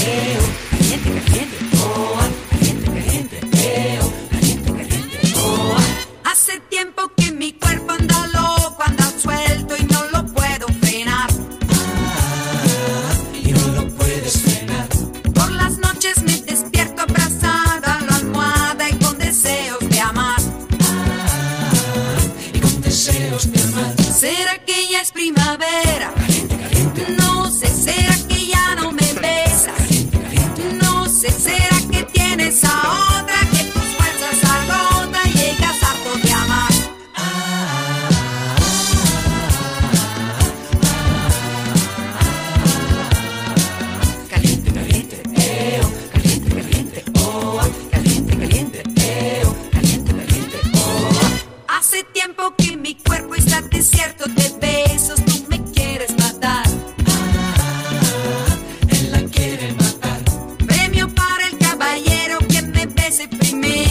Caliente, caliente, oh, caliente, caliente, oh, hace tiempo que mi cuerpo anda loco, anda suelto y no lo puedo frenar. Ah, y no lo puedes frenar. Por las noches me despierto abrazada a la almohada y con deseos de amar. Ah, y con deseos de amar. ¿Será que ella es primavera? No sé, ¿será que ya es primavera? Six, six. ese me.